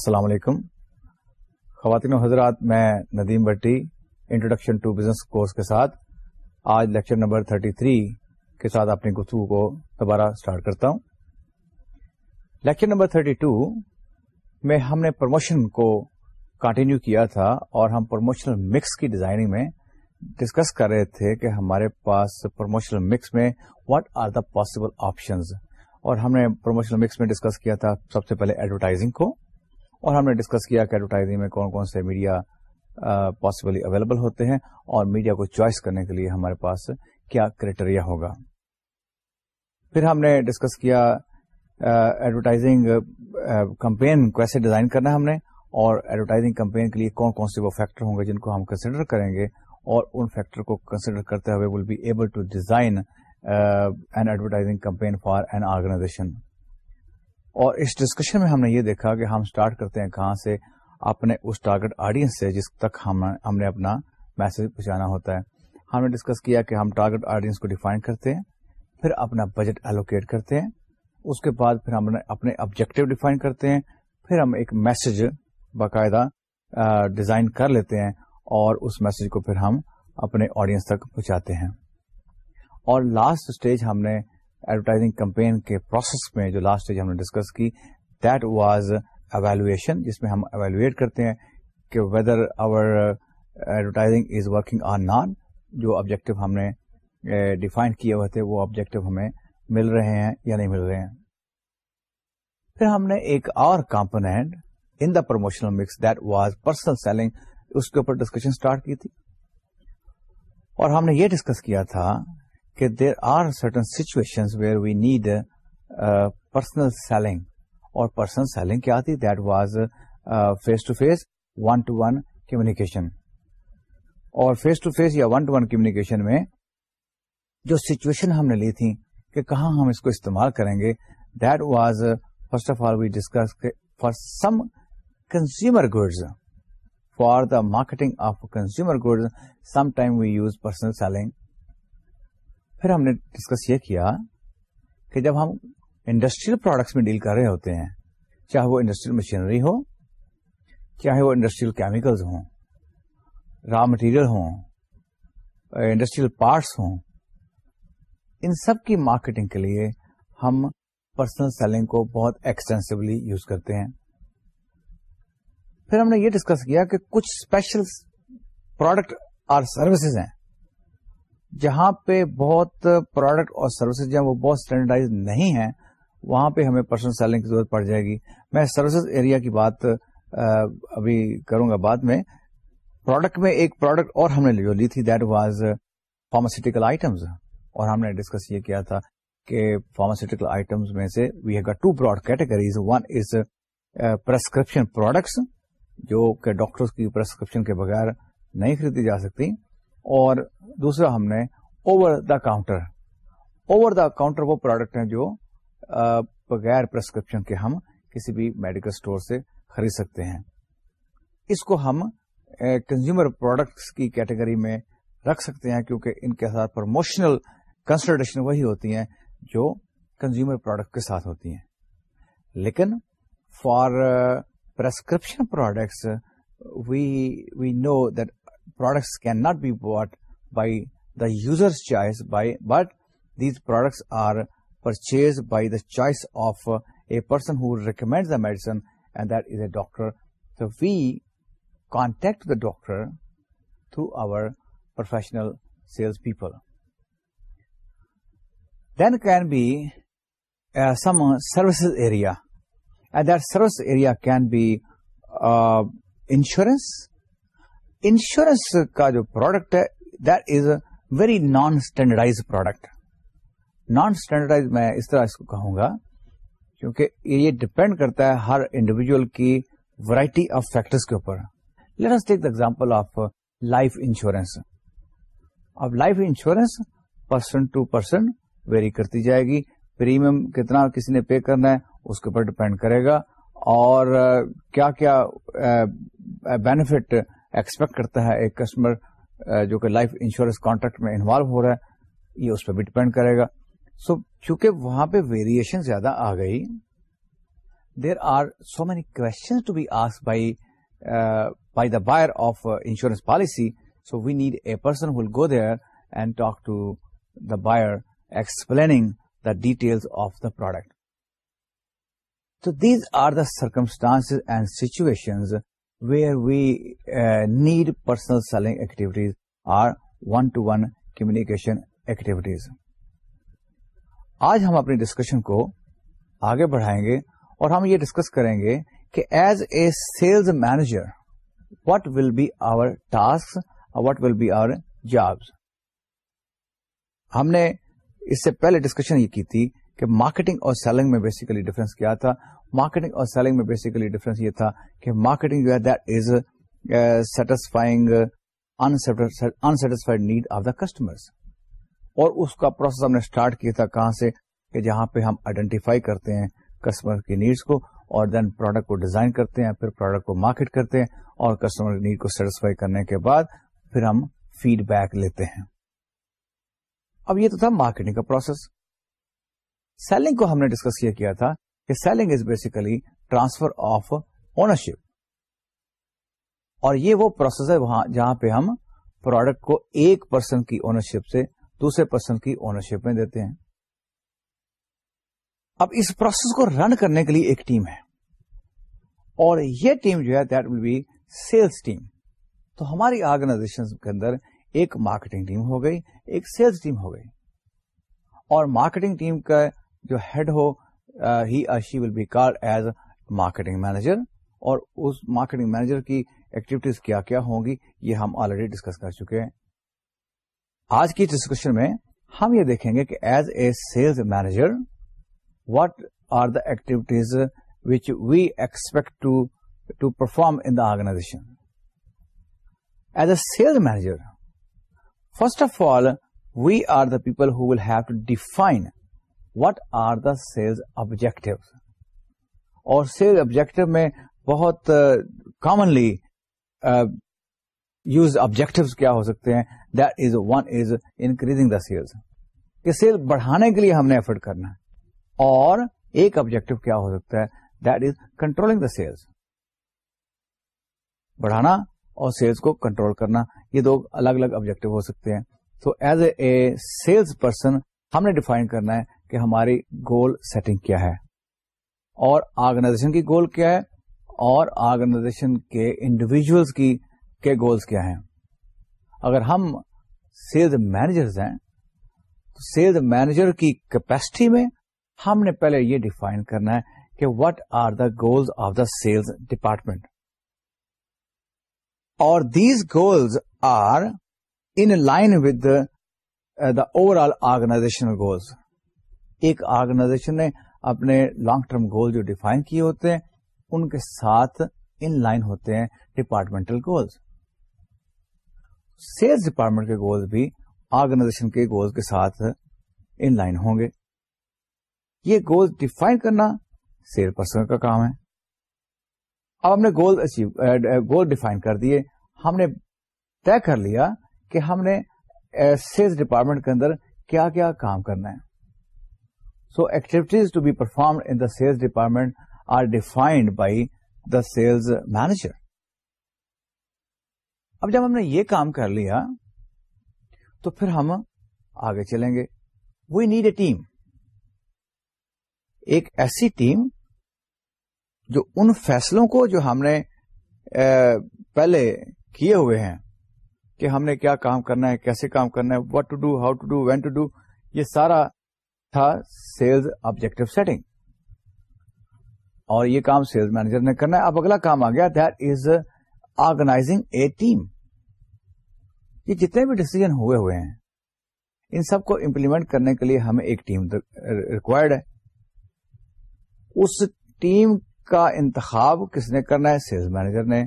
السلام علیکم خواتین و حضرات میں ندیم بٹی انٹروڈکشن ٹو بزنس کورس کے ساتھ آج لیکچر نمبر 33 کے ساتھ اپنی گفتگو کو دوبارہ سٹارٹ کرتا ہوں لیکچر نمبر 32 میں ہم نے پروموشن کو کنٹینیو کیا تھا اور ہم پروموشنل مکس کی ڈیزائننگ میں ڈسکس کر رہے تھے کہ ہمارے پاس پروموشنل مکس میں what are the possible options اور ہم نے پروموشنل مکس میں ڈسکس کیا تھا سب سے پہلے ایڈورٹائزنگ کو اور ہم نے ڈسکس کیا کہ ایڈورٹائزنگ میں کون کون سے میڈیا پاسبلی اویلیبل ہوتے ہیں اور میڈیا کو چوائس کرنے کے لیے ہمارے پاس کیا کریٹیریا ہوگا پھر ہم نے ڈسکس کیا ایڈورٹائزنگ کمپین کو ایسے ڈیزائن کرنا ہم نے اور ایڈورٹائزنگ کمپین کے لیے کون کون سے وہ فیکٹر ہوں گے جن کو ہم کنسیڈر کریں گے اور ان فیکٹر کو کنسیڈر کرتے ہوئے will be able to design an advertising campaign for an organisation اور اس ڈسکشن میں ہم نے یہ دیکھا کہ ہم اسٹارٹ کرتے ہیں کہاں سے اپنے اس ٹارگیٹ آڈینس سے جس تک ہم نے اپنا میسج پہنچانا ہوتا ہے ہم نے ڈسکس کیا کہ ہم ٹارگیٹ آڈینس کو ڈیفائن کرتے ہیں پھر اپنا بجٹ ایلوکیٹ کرتے ہیں اس کے بعد پھر ہم اپنے آبجیکٹو ڈیفائن کرتے ہیں پھر ہم ایک میسج باقاعدہ ڈیزائن کر لیتے ہیں اور اس میسج کو پھر ہم اپنے آڈینس تک پہنچاتے ہیں اور لاسٹ اسٹیج ہم نے ایڈورٹائزنگ کمپین کے پروسیس میں جو لاسٹ ہم نے ڈسکس کی دیٹ واز ایویلویشن جس میں ہم اویلویٹ کرتے ہیں کہ whether our advertising is working on non جو آبجیکٹو ہم نے ڈیفائن uh, کیے ہوئے تھے وہ آبجیکٹو ہمیں مل رہے ہیں یا نہیں مل رہے ہیں پھر ہم نے ایک اور component in the promotional mix that was personal selling اس کے اوپر ڈسکشن اسٹارٹ کی تھی اور ہم نے یہ ڈسکس کیا تھا کہ there are certain situation where we need personal selling اور پرسنل سیلنگ کیا تھی that was face to face one to one communication اور فیس ٹو فیس یا ون ٹو ون کمیکیشن میں جو سچویشن ہم نے لی تھی کہ کہاں ہم اس کو استعمال کریں گے that was first of all we discuss for some consumer goods for the marketing of consumer goods some time we use personal selling پھر ہم نے ڈسکس یہ کیا کہ جب ہم انڈسٹریل پروڈکٹس میں ڈیل کر رہے ہوتے ہیں چاہے وہ انڈسٹریل مشینری ہو چاہے وہ انڈسٹریل کیمیکلز ہوں را مٹیریل ہوں انڈسٹریل پارٹس ہوں ان سب کی مارکیٹنگ کے لیے ہم پرسنل سیلنگ کو بہت ایکسٹینسولی یوز کرتے ہیں پھر ہم نے یہ ڈسکس کیا کہ کچھ اسپیشل پروڈکٹ اور سروسز ہیں جہاں پہ بہت پروڈکٹ اور سروسز جہاں وہ بہت اسٹینڈرڈائز نہیں ہیں وہاں پہ ہمیں پرسنل سیلنگ کی ضرورت پڑ جائے گی میں سروسز ایریا کی بات ابھی کروں گا بعد میں پروڈکٹ میں ایک پروڈکٹ اور ہم نے جو لی تھی دیٹ واز فارماسیوٹیکل آئٹمز اور ہم نے ڈسکس یہ کیا تھا کہ فارماسیوٹیکل آئٹمز میں سے we have two broad categories one is prescription products جو کہ ڈاکٹرز کی پرسکرپشن کے بغیر نہیں خریدی جا سکتی اور دوسرا ہم نے over the counter over the counter وہ پروڈکٹ ہیں جو بغیر پرسکرپشن کے ہم کسی بھی میڈیکل اسٹور سے خرید سکتے ہیں اس کو ہم کنزیومر پروڈکٹس کی کیٹیگری میں رکھ سکتے ہیں کیونکہ ان کے ساتھ پروموشنل کنسلٹیشن وہی ہوتی ہیں جو کنزیومر پروڈکٹ کے ساتھ ہوتی ہیں لیکن for prescription products we we know that products cannot be bought by the user's choice, but these products are purchased by the choice of a person who recommends the medicine, and that is a doctor. So we contact the doctor through our professional salespeople. Then can be uh, some services area, and that service area can be uh, insurance, insurance کا جو product ہے that is a very non standardise product non standardise میں اس طرح اس کو کہوں گا کیونکہ یہ ڈپینڈ کرتا ہے ہر انڈیویجل کی ورائٹی آف فیکٹر کے اوپر let example of life insurance اب life insurance person to person vary کرتی جائے گی پریمیم کتنا کسی نے پے کرنا ہے اس کے اوپر ڈپینڈ کرے گا اور کیا کیا بینیفٹ uh, ایکسپیکٹ کرتا ہے ایک کسٹمر جو کہ لائف انشورنس کانٹریکٹ میں انوالو ہو رہا ہے یہ اس پہ بھی ڈپینڈ کرے گا سو چونکہ وہاں پہ ویریشن زیادہ آ گئی there are so many question to be as by by the buyer of insurance policy so we need a person will go there and talk to the buyer explaining the details of the product تو these are the circumstance and situations where are we need personal selling activities or one to one communication activities آج ہم اپنی discussion کو آگے بڑھائیں گے اور ہم یہ ڈسکس کریں گے کہ as a sales manager what will be our task what will be our jobs ہم نے اس سے پہلے ڈسکشن یہ کی تھی کہ مارکیٹنگ اور سیلنگ میں بیسیکلی ڈفرنس کیا تھا مارکیٹنگ اور سیلنگ میں بیسیکلی ڈفرنس یہ تھا کہ مارکیٹنگ جو ہے that is satisfying unsatisfied need of the customer اور اس کا پروسیس ہم نے اسٹارٹ کیا تھا کہاں سے کہ جہاں پہ ہم آئیڈینٹیفائی کرتے ہیں کسٹمر کی نیڈس کو اور دین پروڈکٹ کو ڈیزائن کرتے ہیں پھر پروڈکٹ کو مارکیٹ کرتے ہیں اور کسٹمر کی نیڈ کو سیٹسفائی کرنے کے بعد پھر ہم فیڈ بیک لیتے ہیں اب یہ تو تھا مارکیٹنگ کا پروسیس سیلنگ کو ہم نے ڈسکس یہ کیا تھا کہ selling is basically transfer of ownership اور یہ وہ پروسیس ہے وہاں جہاں پہ ہم پروڈکٹ کو ایک پرسن کی اونرشپ سے دوسرے پرسن کی اونرشپ میں دیتے ہیں اب اس پروسیس کو رن کرنے کے لیے ایک ٹیم ہے اور یہ ٹیم جو ہے that will be sales team تو ہماری آرگنائزیشن کے اندر ایک مارکیٹنگ ٹیم ہو گئی ایک سیلس ٹیم ہو گئی اور مارکیٹنگ ٹیم کا جو ہیڈ ہو ہی he will be called as marketing manager اور اس مارکیٹنگ مینیجر کی ایکٹیویٹیز کیا کیا ہوں گی یہ ہم آلریڈی ڈسکس کر چکے ہیں آج کی ڈسکشن میں ہم یہ دیکھیں گے کہ as a sales manager what are the activities which we expect to perform in the organisation as a sales manager first of all we are the people who will have to define what are the sales objective اور sale objective میں بہت commonly use objective کیا ہو سکتے ہیں that is one is increasing the sales کہ sale بڑھانے کے لیے ہم نے ایفرٹ کرنا ہے اور ایک آبجیکٹو کیا ہو سکتا ہے that is controlling the sales بڑھانا اور سیلس کو کنٹرول کرنا یہ دو الگ الگ آبجیکٹو ہو سکتے ہیں تو ایز اے سیلس پرسن ہم نے ڈیفائن کرنا ہے کہ ہماری گول سیٹنگ کیا ہے اور آرگنائزیشن کی گول کیا ہے اور آرگنائزیشن کے انڈیویجلس کی کے گولز کیا ہیں اگر ہم سیلز مینیجرز ہیں تو سیلز مینیجر کی کیپیسٹی میں ہم نے پہلے یہ ڈیفائن کرنا ہے کہ what are the goals of the sales department اور these goals are in line with the over all organisational goals ایک آرگنائزیشن نے اپنے لانگ ٹرم گول جو ڈیفائن کیے ہوتے ہیں ان کے ساتھ ان لائن ہوتے ہیں ڈپارٹمنٹل گولس سیلس ڈپارٹمنٹ کے گولز بھی آرگنائزیشن کے گولز کے ساتھ ان لائن ہوں گے یہ گولز ڈیفائن کرنا سیل پرسن کا کام ہے اب ہم نے گول اچیو گول ڈیفائن کر دیے ہم نے طے کر لیا کہ ہم نے سیلس ڈپارٹمنٹ کے اندر کیا کیا کام کرنا ہے so activities to be perform in sales department are defined by the sales manager اب جب ہم نے یہ کام کر لیا تو پھر ہم آگے چلیں گے وی نیڈ اے ٹیم ایک ایسی ٹیم جو ان فیصلوں کو جو ہم نے پہلے کیے ہوئے ہیں کہ ہم نے کیا کام کرنا ہے کیسے کام کرنا ہے what to do how to do when to do یہ سارا تھا سیلز آبجیکٹو سیٹنگ اور یہ کام سیلز مینیجر نے کرنا ہے اب اگلا کام آ گیا that is organizing a team یہ جتنے بھی ڈسیزن ہوئے ہوئے ہیں ان سب کو امپلیمنٹ کرنے کے لیے ہمیں ایک ٹیم ریکوائرڈ ہے اس ٹیم کا انتخاب کس نے کرنا ہے سیلز مینیجر نے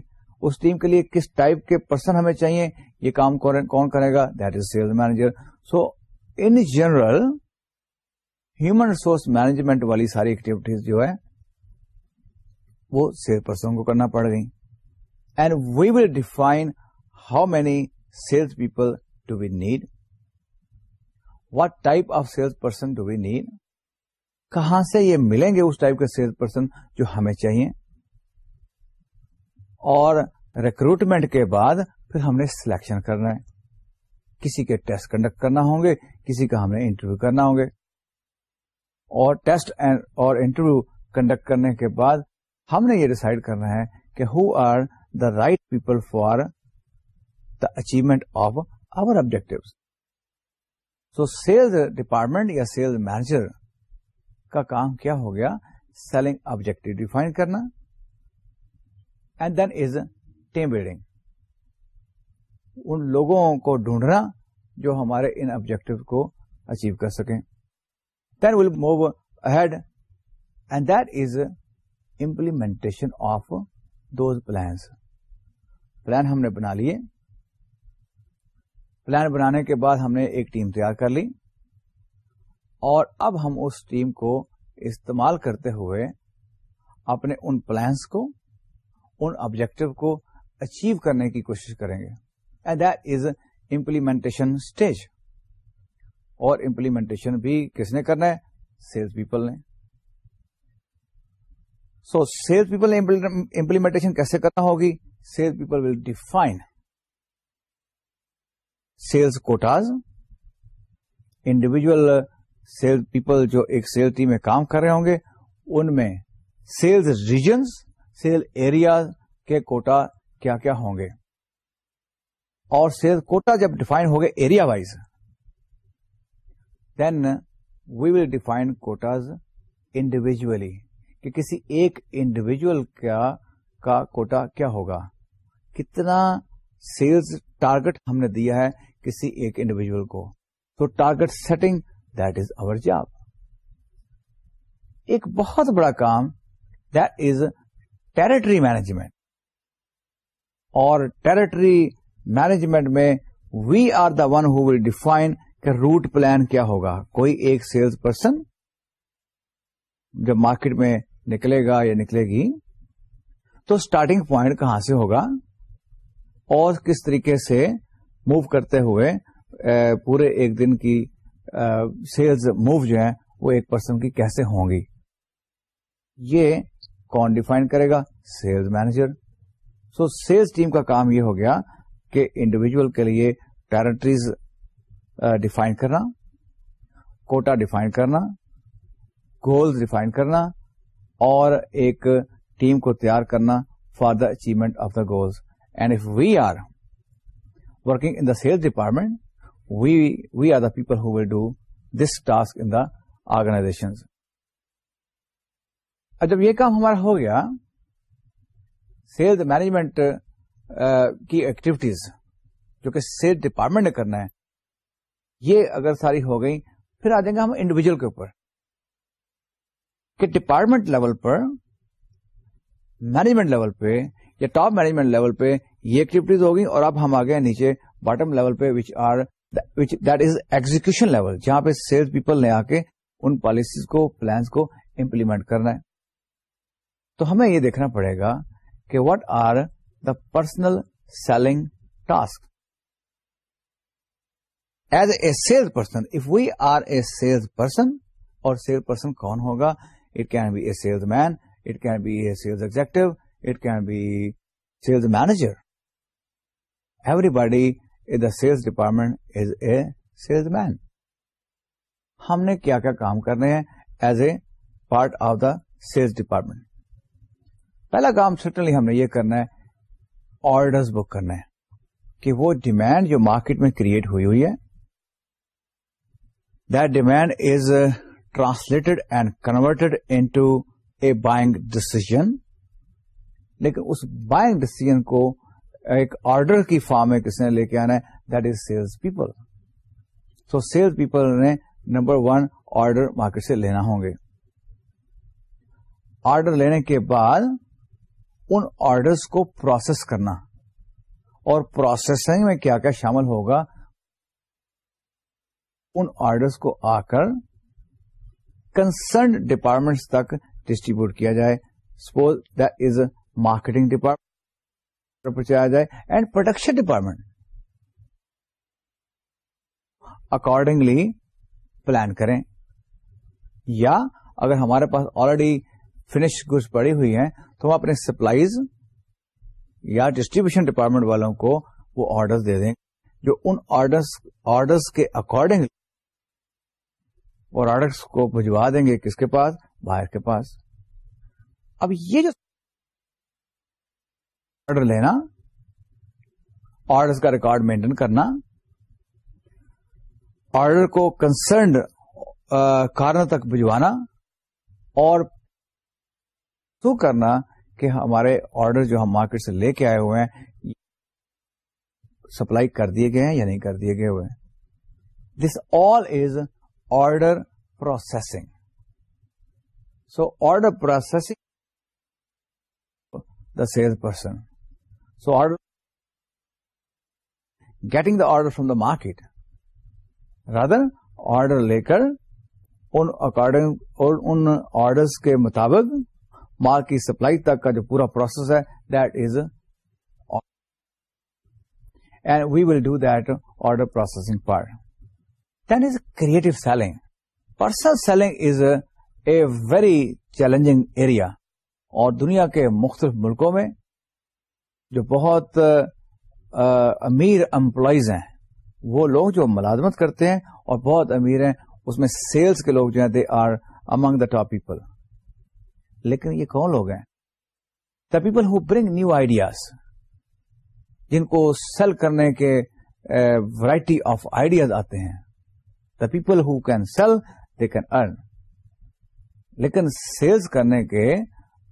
اس ٹیم کے لیے کس ٹائپ کے پرسن ہمیں چاہیے یہ کام کون کرے گا that is sales manager so in general human resource management والی ساری ایکٹیویٹیز جو ہے وہ سیل پرسن کو کرنا پڑ گئی and we will define how many sales people do be need what type of sales person do we need کہاں سے یہ ملیں گے اس ٹائپ کے سیلس پرسن جو ہمیں چاہیے اور ریکروٹمنٹ کے بعد پھر ہم نے سلیکشن کرنا ہے کسی کے ٹیسٹ کنڈکٹ کرنا ہوں گے کسی کا ہمیں انٹرویو کرنا ہوں گے اور ٹیسٹ اور انٹرویو کنڈکٹ کرنے کے بعد ہم نے یہ ڈسائڈ کرنا ہے کہ who are the right people for the achievement of our objective so sales department یا سیلز مینیجر کا کام کیا ہو گیا سیلنگ آبجیکٹو ڈیفائن کرنا and then is team building ان لوگوں کو ڈھونڈنا جو ہمارے ان آبجیکٹو کو اچیو کر سکیں will move ahead and that is implementation of those plans plan ہم نے بنا لیے پلان بنانے کے بعد ہم نے ایک ٹیم تیار کر لی اور اب ہم اس ٹیم کو استعمال کرتے ہوئے اپنے ان پلانس کو ان آبجیکٹو کو اچیو کرنے کی کوشش کریں گے and that is implementation stage اور امپلیمنٹیشن بھی کس نے کرنا ہے سیلس پیپل نے سو سیلس پیپل نے امپلیمنٹیشن کیسے کرنا ہوگی sales people will define sales quotas individual sale people جو ایک سیل ٹیم میں کام کر رہے ہوں گے ان میں سیلز ریجنس سیل ایریا کے کوٹا کیا کیا ہوں گے اور سیل کوٹا جب ڈیفائن گئے area wise then we will define quotas individually کہ کسی ایک انڈیویجل کا کوٹا کیا ہوگا کتنا سیلز ٹارگیٹ ہم نے دیا ہے کسی ایک انڈیویجل کو تو target setting that is our job ایک بہت بڑا کام دیٹ از ٹیرٹری مینجمنٹ اور ٹیرٹری مینجمنٹ میں we are the one who will define کہ روٹ پلان کیا ہوگا کوئی ایک سیلز پرسن جب مارکیٹ میں نکلے گا یا نکلے گی تو اسٹارٹنگ پوائنٹ کہاں سے ہوگا اور کس طریقے سے موو کرتے ہوئے پورے ایک دن کی سیلز موو جو ہیں وہ ایک پرسن کی کیسے ہوں گی یہ کون ڈیفائن کرے گا sales manager so sales team کا کام یہ ہو گیا کہ انڈیویجل کے لیے ٹیرٹریز ڈیفائن کرنا کوٹا ڈیفائن کرنا گولز ڈیفائن کرنا اور ایک ٹیم کو تیار کرنا for the achievement of the goals and if we are working in the sales department we are the people who will do this task in the organisation جب یہ کام ہمارا ہو گیا سیلز مینجمنٹ کی ایکٹیویٹیز جو کہ سیلس ڈپارٹمنٹ نے کرنا ہے یہ اگر ساری ہو گئی پھر آ جائیں گے ہم انڈیویجل کے اوپر کہ ڈپارٹمنٹ لیول پر مینجمنٹ لیول پہ یا ٹاپ مینجمنٹ لیول پہ یہ ایکٹیویٹیز ہوگی اور اب ہم آگے نیچے باٹم لیول پہ are which that is execution level جہاں پہ سیلس پیپل نے آ کے ان پالیسیز کو پلانس کو امپلیمنٹ کرنا ہے تو ہمیں یہ دیکھنا پڑے گا کہ what are the personal selling task as a sales person if we are a sales person اور سیل پرسن کون ہوگا it can be a salesman it can be a sales executive it can be sales manager everybody in the sales department is a salesman ہم نے کیا کیا کام کرنے ہیں as a part of the sales department پہلا کام سٹنلی ہم نے یہ کرنا ہے آرڈرز بک کرنا ہے کہ وہ ڈیمانڈ جو مارکیٹ میں کریٹ ہوئی ہوئی ہے that is is translated and converted into a buying decision لیکن اس بائنگ ڈسیزن کو ایک آرڈر کی فارم میں کس نے لے کے آنا ہے that is sales people so sales people نے نمبر ون آرڈر مارکیٹ سے لینا ہوں گے آرڈر لینے کے بعد ان آرڈرس کو پروسیس کرنا اور پروسیسنگ میں کیا کیا شامل ہوگا ان آرڈرس کو آ کر کنسرنڈ ڈپارٹمنٹس تک ڈسٹریبیوٹ کیا جائے سپوز دز مارکیٹنگ ڈپارٹمنٹ پر چلایا جائے and production department accordingly plan کریں یا اگر ہمارے پاس آلریڈی فنش گڈس پڑی ہوئی ہیں تو ہم اپنے سپلائیز یا ڈسٹریبیوشن ڈپارٹمنٹ والوں کو وہ آرڈر دے دیں جو ان آرڈر کے اکارڈنگلی پروڈکٹس کو بھجوا دیں گے کس کے پاس باہر کے پاس اب یہ جو آرڈر لینا آرڈر کا ریکارڈ مینٹین کرنا آرڈر کو کنسرنڈ کارن تک بھجوانا اور تو کرنا کہ ہمارے آرڈر جو ہم مارکیٹ سے لے کے آئے ہوئے ہیں سپلائی کر دیے گئے ہیں یا نہیں کر دیے گئے ہوئے ہیں this all is order processing so order processing the sale person so order getting the order from the market rather order لے کر ان اکارڈنگ اور ان آرڈرس کے مطابق مال کی سپلائی تک کا جو پورا پروسیس ہے that is and we will do that order processing part creative selling personal selling is a very challenging area اور دنیا کے مختلف ملکوں میں جو بہت امیر امپلائیز ہیں وہ لوگ جو ملازمت کرتے ہیں اور بہت امیر ہیں اس میں سیلز کے لوگ جو ہیں they are among the top people لیکن یہ کون لوگ ہیں the people who bring new ideas جن کو سیل کرنے کے ورائٹی آف آئیڈیاز آتے ہیں پیپل ہین سیل دے کین ارن لیکن سیلز کرنے کے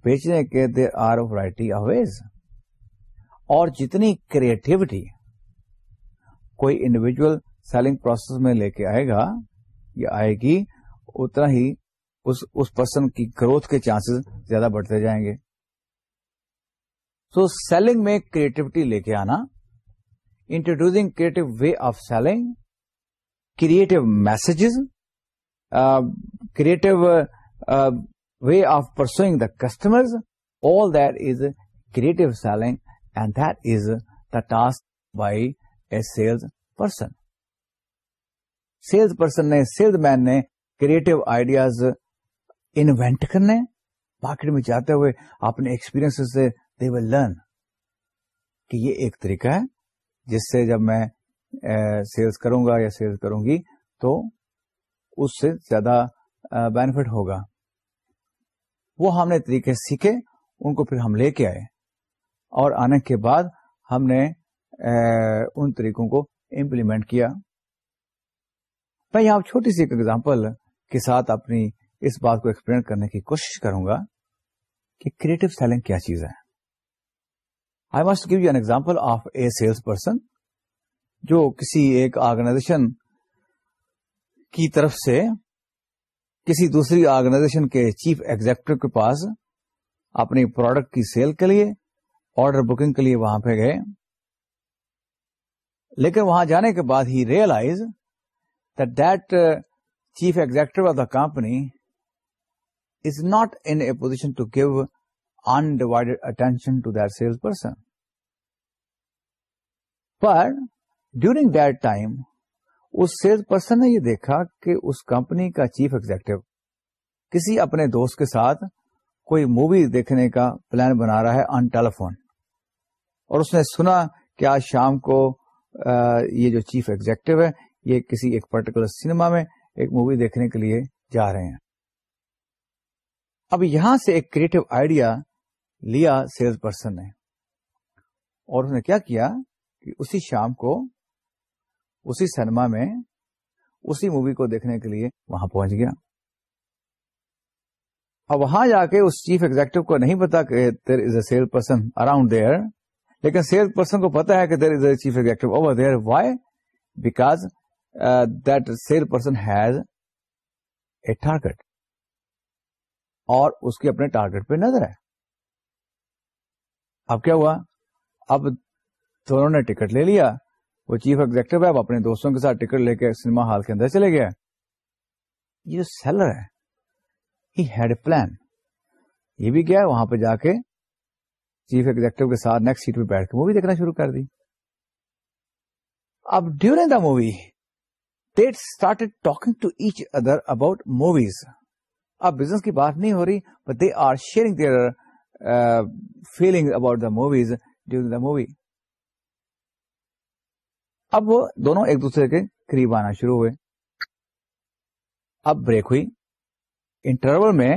بیچنے کے دے آر وائٹ اویز اور جتنی کریٹیوٹی کوئی انڈیویجل سیلنگ پروسیس میں لے کے آئے گا یا آئے گی اتنا ہی اس اس پرسن کی گروتھ کے چانسز زیادہ بڑھتے جائیں گے سو so, سیلنگ میں کریٹیوٹی لے کے آنا introducing creative way of selling creative messages creative way of persuing the customer creative selling and that is the task by a sales person sales person نے sales man نے creative ideas invent کرنے market میں جاتے ہوئے اپنے experience سے they will learn کہ یہ ایک طریقہ ہے جس سے جب میں سیلس کروں گا یا سیلز کروں گی تو اس سے زیادہ بینیفٹ ہوگا وہ ہم نے طریقے سیکھے ان کو پھر ہم لے کے آئے اور آنے کے بعد ہم نے ان طریقوں کو امپلیمنٹ کیا میں یہاں چھوٹی سی ایک ایگزامپل کے ساتھ اپنی اس بات کو ایکسپلین کرنے کی کوشش کروں گا کہ کریٹو سیلنگ کیا چیز ہے I must give you an example of a sales person جو کسی ایک آرگنائزیشن کی طرف سے کسی دوسری آرگنائزیشن کے چیف ایگزیکٹو کے پاس اپنی پروڈکٹ کی سیل کے لیے آرڈر بکنگ کے لیے وہاں پہ گئے لیکن وہاں جانے کے بعد ہی realize that chief executive of the company is not in a position to give undivided attention to the person per during that time اس سیل پرسن نے یہ دیکھا کہ اس کمپنی کا چیف ایگزیکٹو کسی اپنے دوست کے ساتھ کوئی مووی دیکھنے کا پلان بنا رہا ہے آن ٹیلیفون اور اس نے سنا کہ آج شام کو یہ جو چیف ایگزیکٹو ہے یہ کسی ایک پرٹیکولر سنیما میں ایک مووی دیکھنے کے لیے جا رہے ہیں اب یہاں سے ایک کریٹو آئیڈیا لیا سیلس پرسن نے اور اس نے کیا کیا کہ اسی شام کو اسی سنیما میں اسی مووی کو دیکھنے کے لیے وہاں پہنچ گیا اور وہاں جا کے اس چیف ایگزیکٹو کو نہیں پتا کہ there is a sale person around there لیکن سیل پرسن کو پتا ہے کہ there is a chief executive over there why because that sale person has a target اور اس کے اپنے ٹارگیٹ پہ نظر ہے اب کیا ہوا اب دونوں نے ٹکٹ لے لیا وہ چیف ایگزیکٹو وہ اپنے دوستوں کے ساتھ ٹکٹ لے کے سنیما ہال کے اندر چلے گیا یہ جو سیلر ہے ہی ہیڈ پلان یہ بھی وہاں پہ پہ جا کے کے کے چیف ایگزیکٹو ساتھ نیکسٹ سیٹ بیٹھ مووی دیکھنا شروع کر دی اب during the movie that start talking to each other about movies اب بزنس کی بات نہیں ہو رہی but they are sharing their feeling about the movies during the movie اب وہ دونوں ایک دوسرے کے قریب آنا شروع ہوئے اب بریک ہوئی انٹرول میں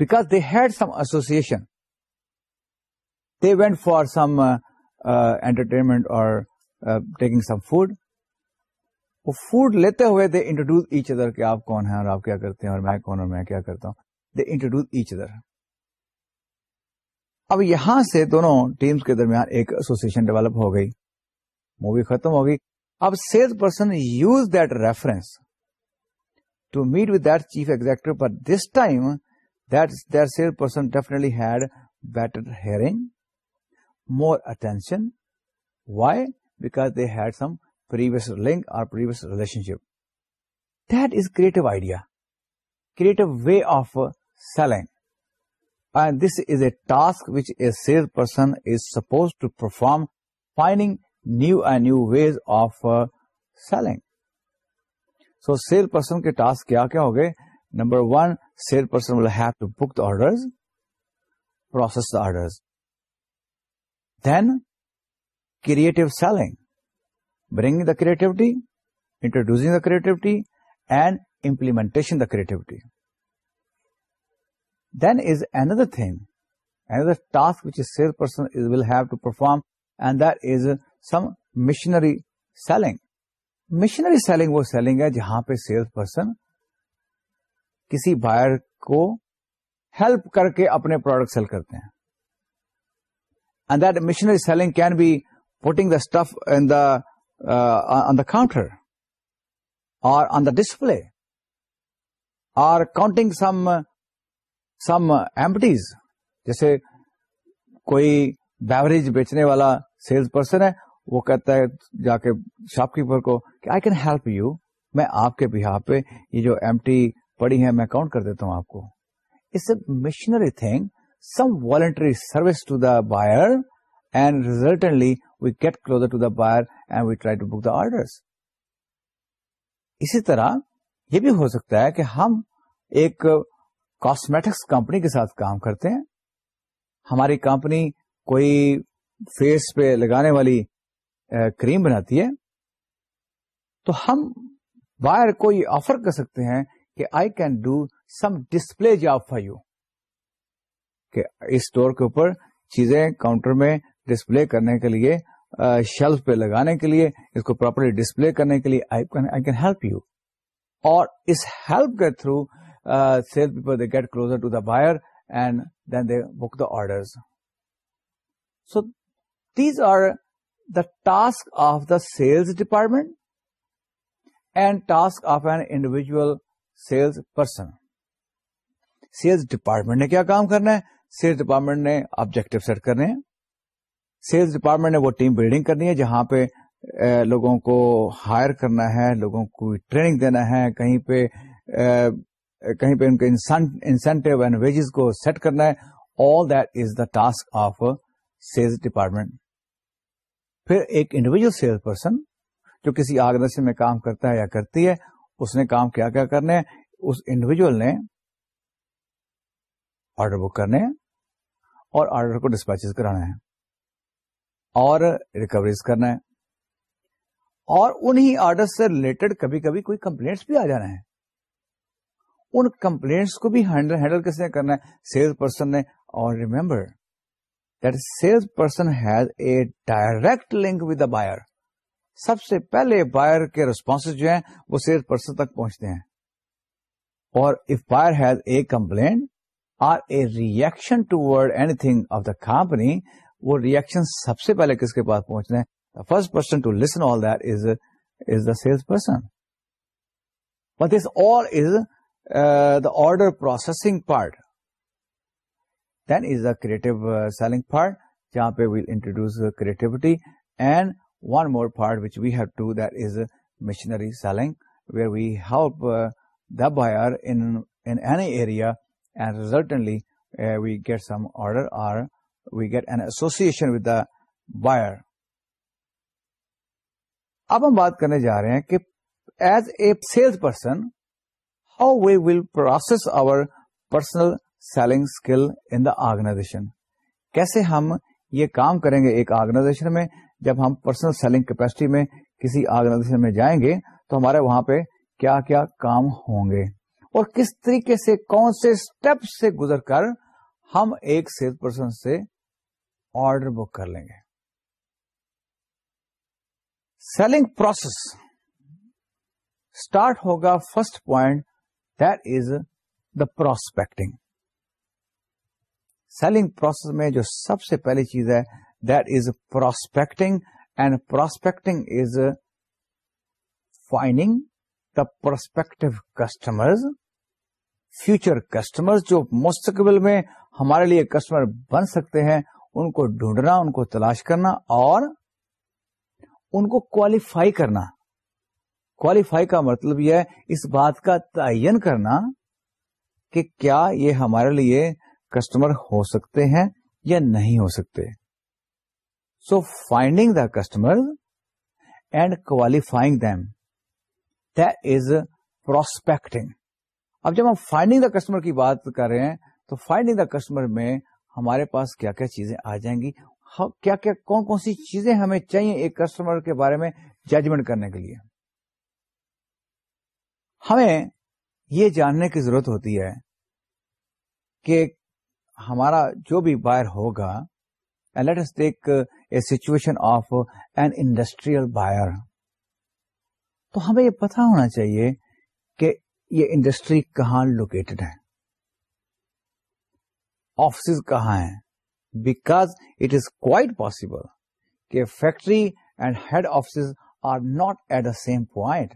because they they had some went for some entertainment اور ٹیکنگ سم فوڈ وہ فوڈ لیتے ہوئے دے انٹروڈیوس ایچ ادر کہ آپ کون ہیں اور آپ کیا کرتے ہیں اور میں کون اور میں کیا کرتا ہوں دے انٹروڈیوس ایچ ادر اب یہاں سے دونوں ٹیمز کے درمیان ایک ایسوسیشن ڈیولپ ہو گئی مووی ختم ہوگی اب sales person use that reference to meet with chief executive exact this time that sales person sale had better hearing more attention why because they had some previous link اور previous relationship that is creative creative idea way of selling and this is a task which a sale person is suppose to perform finding new and new ways of selling so sale person کے task کیا کیا ہو گئے number one sale person will have to book the order process the order then the creativity introducing the creativity and implementation the creativity then is another thing task which sale person will have to perform and this some missionary selling missionary selling وہ selling ہے جہاں پہ sales person کسی buyer کو help کر کے اپنے product cell کرتے ہیں and that missionary selling can be putting the stuff in the on the counter اور on the display are counting some some empties جیسے کوئی بیوریج بیچنے والا سیلس پرسن ہے وہ کہتا ہے جا کے شاپ کیپر کو کہ آئی کین ہیلپ یو میں آپ کے بہا پہ یہ جو ایم ٹی پڑی ہے میں کاؤنٹ کر دیتا ہوں آپ کو it's a missionary thing some voluntary service to the buyer and resultantly we get close to the buyer and we try to book the order اسی طرح یہ بھی ہو سکتا ہے کہ ہم ایک کاسمیٹکس کمپنی کے ساتھ کام کرتے ہیں ہماری کمپنی کوئی فیس پہ لگانے والی کریم بناتی ہے تو ہم بائر کو یہ آفر کر سکتے ہیں کہ I can do some display job for you کہ اس اسٹور کے اوپر چیزیں کاؤنٹر میں ڈسپلے کرنے کے لیے شیلف پہ لگانے کے لیے اس کو پراپرلی ڈسپلے کرنے کے لیے آئی کین ہیلپ یو اور اس ہیلپ کے through sale people they get closer to the buyer and then they book the order so these are the task of the sales department and task of an individual sales person. Sales department نے کیا کام کرنا ہے sales department نے objective set کرنے ہیں sales department نے وہ ٹیم بلڈنگ کرنی ہے جہاں پہ لوگوں کو ہائر کرنا ہے لوگوں کو ٹریننگ دینا ہے کہیں پہ کہیں پہ ان کے اینڈ ویجز کو سیٹ کرنا ہے all that is the task of sales department پھر ایک انڈیویجل سیل پرسن جو کسی آرگنائزیشن میں کام کرتا ہے یا کرتی ہے اس نے کام کیا کیا کرنا ہے اس انڈیویجل نے آرڈر بک کرنے اور آرڈر کو ڈسپیچز کرانا ہے اور ریکوریز کرنا ہے اور انہیں آرڈر سے ریلیٹڈ کبھی کبھی کوئی کمپلینٹس بھی آ جانا ہے ان کمپلینٹس کو بھی ہینڈل کس نے کرنا ہے سیلس پرسن نے اور remember that has a direct link with the buyer سب سے پہلے بائر کے ریسپونس جو ہیں وہ سیلس پرسن تک پہنچتے ہیں اور if buyer has a complain or a reaction towards anything of the company وہ ریئیکشن سب سے پہلے کس کے پاس پہنچنے the first person to listen all that is is the sales person but this all is the order processing part then is the introduce creativity and one more part which we have to that is missionary selling where we help the buyer any area and resultantly we get some order or we get an association with the buyer اب ہم بات کرنے جا رہے ہیں کہ as a sales person how we will process our personal selling skill in the organization کیسے ہم یہ کام کریں گے ایک آرگنائزیشن میں جب ہم پرسنل سیلنگ کیپیسٹی میں کسی آرگنائزیشن میں جائیں گے تو ہمارے وہاں پہ کیا کیا کام ہوں گے اور کس طریقے سے کون سے اسٹیپ سے گزر کر ہم ایک سیل پرسن سے آرڈر بک کر لیں گے سیلنگ پروسیس اسٹارٹ ہوگا first point that is the prospecting selling process میں جو سب سے پہلی چیز ہے that is prospecting and prospecting is finding the prospective customer future customer جو مستقبل میں ہمارے لیے کسٹمر بن سکتے ہیں ان کو ڈھونڈنا ان کو تلاش کرنا اور ان کو کوالیفائی کرنا کوالیفائی کا مطلب یہ ہے اس بات کا تعین کرنا کہ کیا یہ ہمارے لیے کسٹمر ہو سکتے ہیں یا نہیں ہو سکتے so finding the customer and qualifying them prospecting اب جب ہم فائنڈنگ دا کسٹمر کی بات کر رہے ہیں تو فائنڈنگ دا کسٹمر میں ہمارے پاس کیا کیا چیزیں آ جائیں گی کیا کیا کون کون سی چیزیں ہمیں چاہیے ایک کسٹمر کے بارے میں ججمنٹ کرنے کے لیے ہمیں یہ جاننے کی ضرورت ہوتی ہے کہ ہمارا جو بھی بائر ہوگا let us take a situation of an industrial buyer تو ہمیں یہ پتا ہونا چاہیے کہ یہ انڈسٹری کہاں لوکیٹڈ ہے آفس کہاں ہیں because it is quite possible کہ factory and head office are not at the same point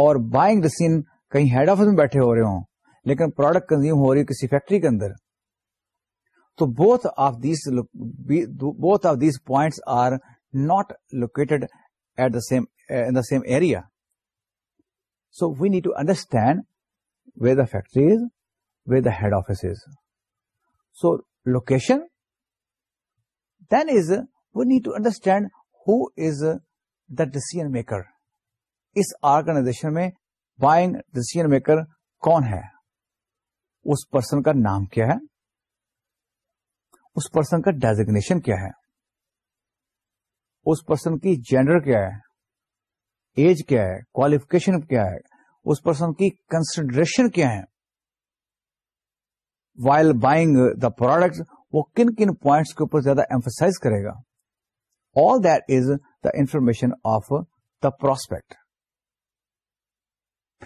اور بائنگ دا سین کہیں ہیڈ آفس میں بیٹھے ہو رہے ہوں لیکن پروڈکٹ کنزیوم ہو رہی ہے کسی فیکٹری کے اندر تو both of these both of these points are not located at the same the same area so we need to understand where the factories where the head office so location then is we need to understand who is the decision maker us organization میں buying decision maker کون ہے اس person کا نام کیا ہے اس person کا ڈیزیگنیشن کیا ہے اس پرسن کی جینڈر کیا ہے ایج کیا ہے کوالیفکیشن کیا ہے اس پرسن کی کنسنٹریشن کیا ہے وائل بائنگ دا پروڈکٹ وہ کن کن پوائنٹس کے اوپر زیادہ ایمفسائز کرے گا all that is the information of the prospect